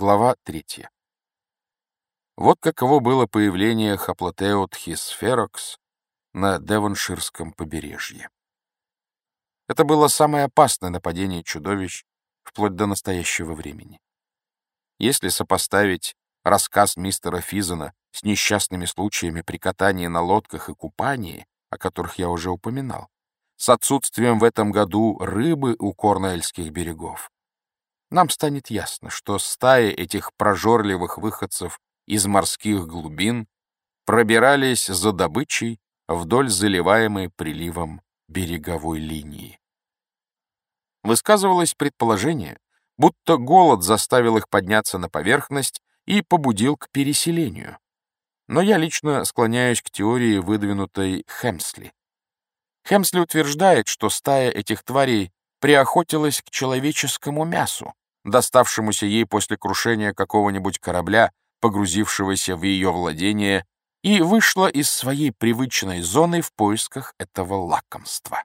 Глава третья. Вот каково было появление Хаплотеотхис ферокс на Девонширском побережье. Это было самое опасное нападение чудовищ вплоть до настоящего времени. Если сопоставить рассказ мистера Физена с несчастными случаями при катании на лодках и купании, о которых я уже упоминал, с отсутствием в этом году рыбы у Корнуэльских берегов, нам станет ясно, что стаи этих прожорливых выходцев из морских глубин пробирались за добычей вдоль заливаемой приливом береговой линии. Высказывалось предположение, будто голод заставил их подняться на поверхность и побудил к переселению. Но я лично склоняюсь к теории, выдвинутой Хемсли. Хемсли утверждает, что стая этих тварей приохотилась к человеческому мясу, доставшемуся ей после крушения какого-нибудь корабля, погрузившегося в ее владение, и вышла из своей привычной зоны в поисках этого лакомства.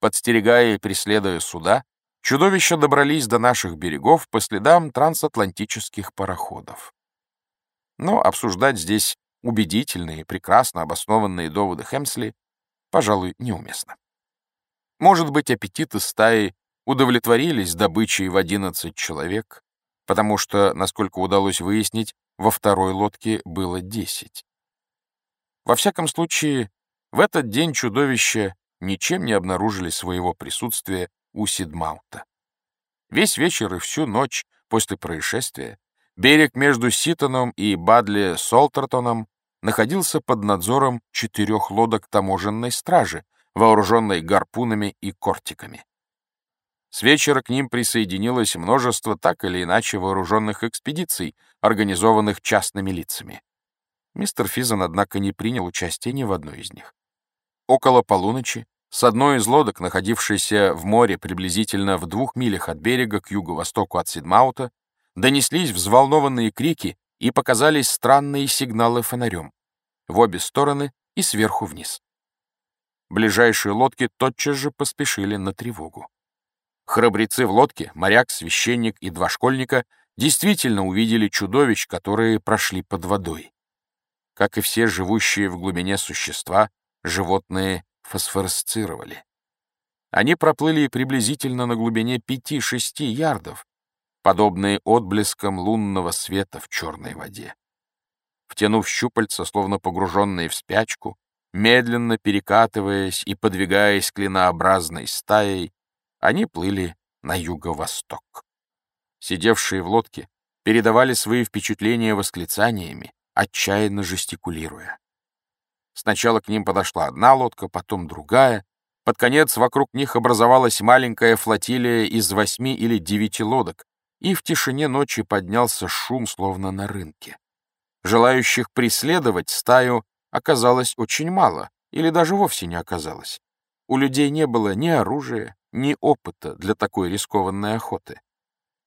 Подстерегая и преследуя суда, чудовища добрались до наших берегов по следам трансатлантических пароходов. Но обсуждать здесь убедительные, прекрасно обоснованные доводы Хемсли, пожалуй, неуместно. Может быть, аппетиты стаи удовлетворились добычей в 11 человек, потому что, насколько удалось выяснить, во второй лодке было 10. Во всяком случае, в этот день чудовища ничем не обнаружили своего присутствия у Сидмаута. Весь вечер и всю ночь после происшествия берег между Ситоном и Бадли Солтертоном находился под надзором четырех лодок таможенной стражи, вооруженной гарпунами и кортиками. С вечера к ним присоединилось множество так или иначе вооруженных экспедиций, организованных частными лицами. Мистер Физан, однако, не принял участия ни в одной из них. Около полуночи с одной из лодок, находившейся в море приблизительно в двух милях от берега к юго-востоку от Сидмаута, донеслись взволнованные крики и показались странные сигналы фонарем в обе стороны и сверху вниз. Ближайшие лодки тотчас же поспешили на тревогу. Храбрецы в лодке, моряк, священник и два школьника действительно увидели чудовищ, которые прошли под водой. Как и все живущие в глубине существа, животные фосфоресцировали. Они проплыли приблизительно на глубине 5-6 ярдов, подобные отблескам лунного света в черной воде. Втянув щупальца, словно погруженные в спячку, медленно перекатываясь и подвигаясь клинообразной стаей, они плыли на юго-восток. Сидевшие в лодке передавали свои впечатления восклицаниями, отчаянно жестикулируя. Сначала к ним подошла одна лодка, потом другая. Под конец вокруг них образовалась маленькая флотилия из восьми или девяти лодок, и в тишине ночи поднялся шум, словно на рынке. Желающих преследовать стаю оказалось очень мало, или даже вовсе не оказалось. У людей не было ни оружия, ни опыта для такой рискованной охоты.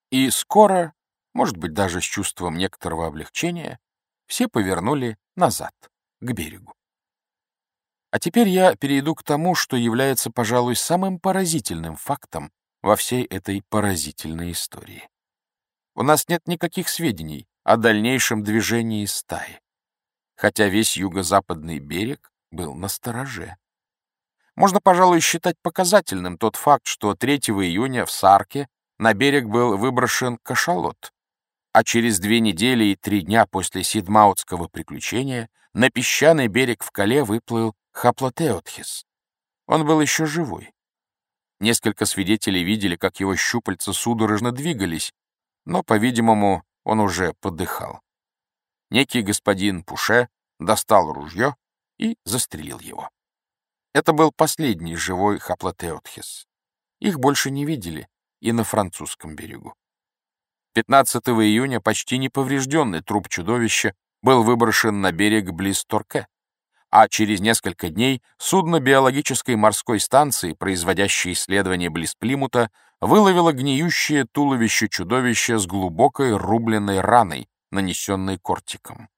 И скоро, может быть, даже с чувством некоторого облегчения, все повернули назад, к берегу. А теперь я перейду к тому, что является, пожалуй, самым поразительным фактом во всей этой поразительной истории. У нас нет никаких сведений о дальнейшем движении стаи, хотя весь юго-западный берег был на стороже. Можно, пожалуй, считать показательным тот факт, что 3 июня в Сарке на берег был выброшен кашалот, а через две недели и три дня после Сидмаутского приключения на песчаный берег в Кале выплыл Хаплотеотхис. Он был еще живой. Несколько свидетелей видели, как его щупальца судорожно двигались, но, по-видимому, он уже подыхал. Некий господин Пуше достал ружье и застрелил его. Это был последний живой Хаплотеотхис. Их больше не видели и на французском берегу. 15 июня почти неповрежденный труп чудовища был выброшен на берег близ Торке, а через несколько дней судно биологической морской станции, производящее исследования близ Плимута, выловило гниющее туловище чудовища с глубокой рубленной раной, нанесенной кортиком.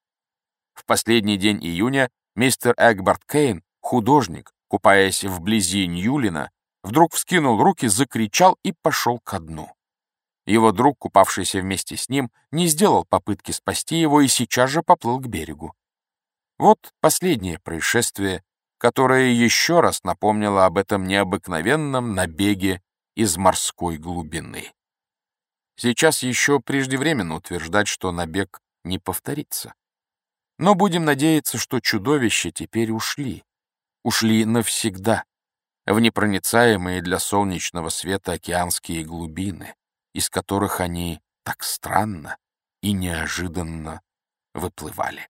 В последний день июня мистер Эгбарт Кейн, художник, купаясь вблизи Ньюлина, вдруг вскинул руки, закричал и пошел ко дну. Его друг, купавшийся вместе с ним, не сделал попытки спасти его и сейчас же поплыл к берегу. Вот последнее происшествие, которое еще раз напомнило об этом необыкновенном набеге из морской глубины. Сейчас еще преждевременно утверждать, что набег не повторится. Но будем надеяться, что чудовища теперь ушли. Ушли навсегда, в непроницаемые для солнечного света океанские глубины, из которых они так странно и неожиданно выплывали.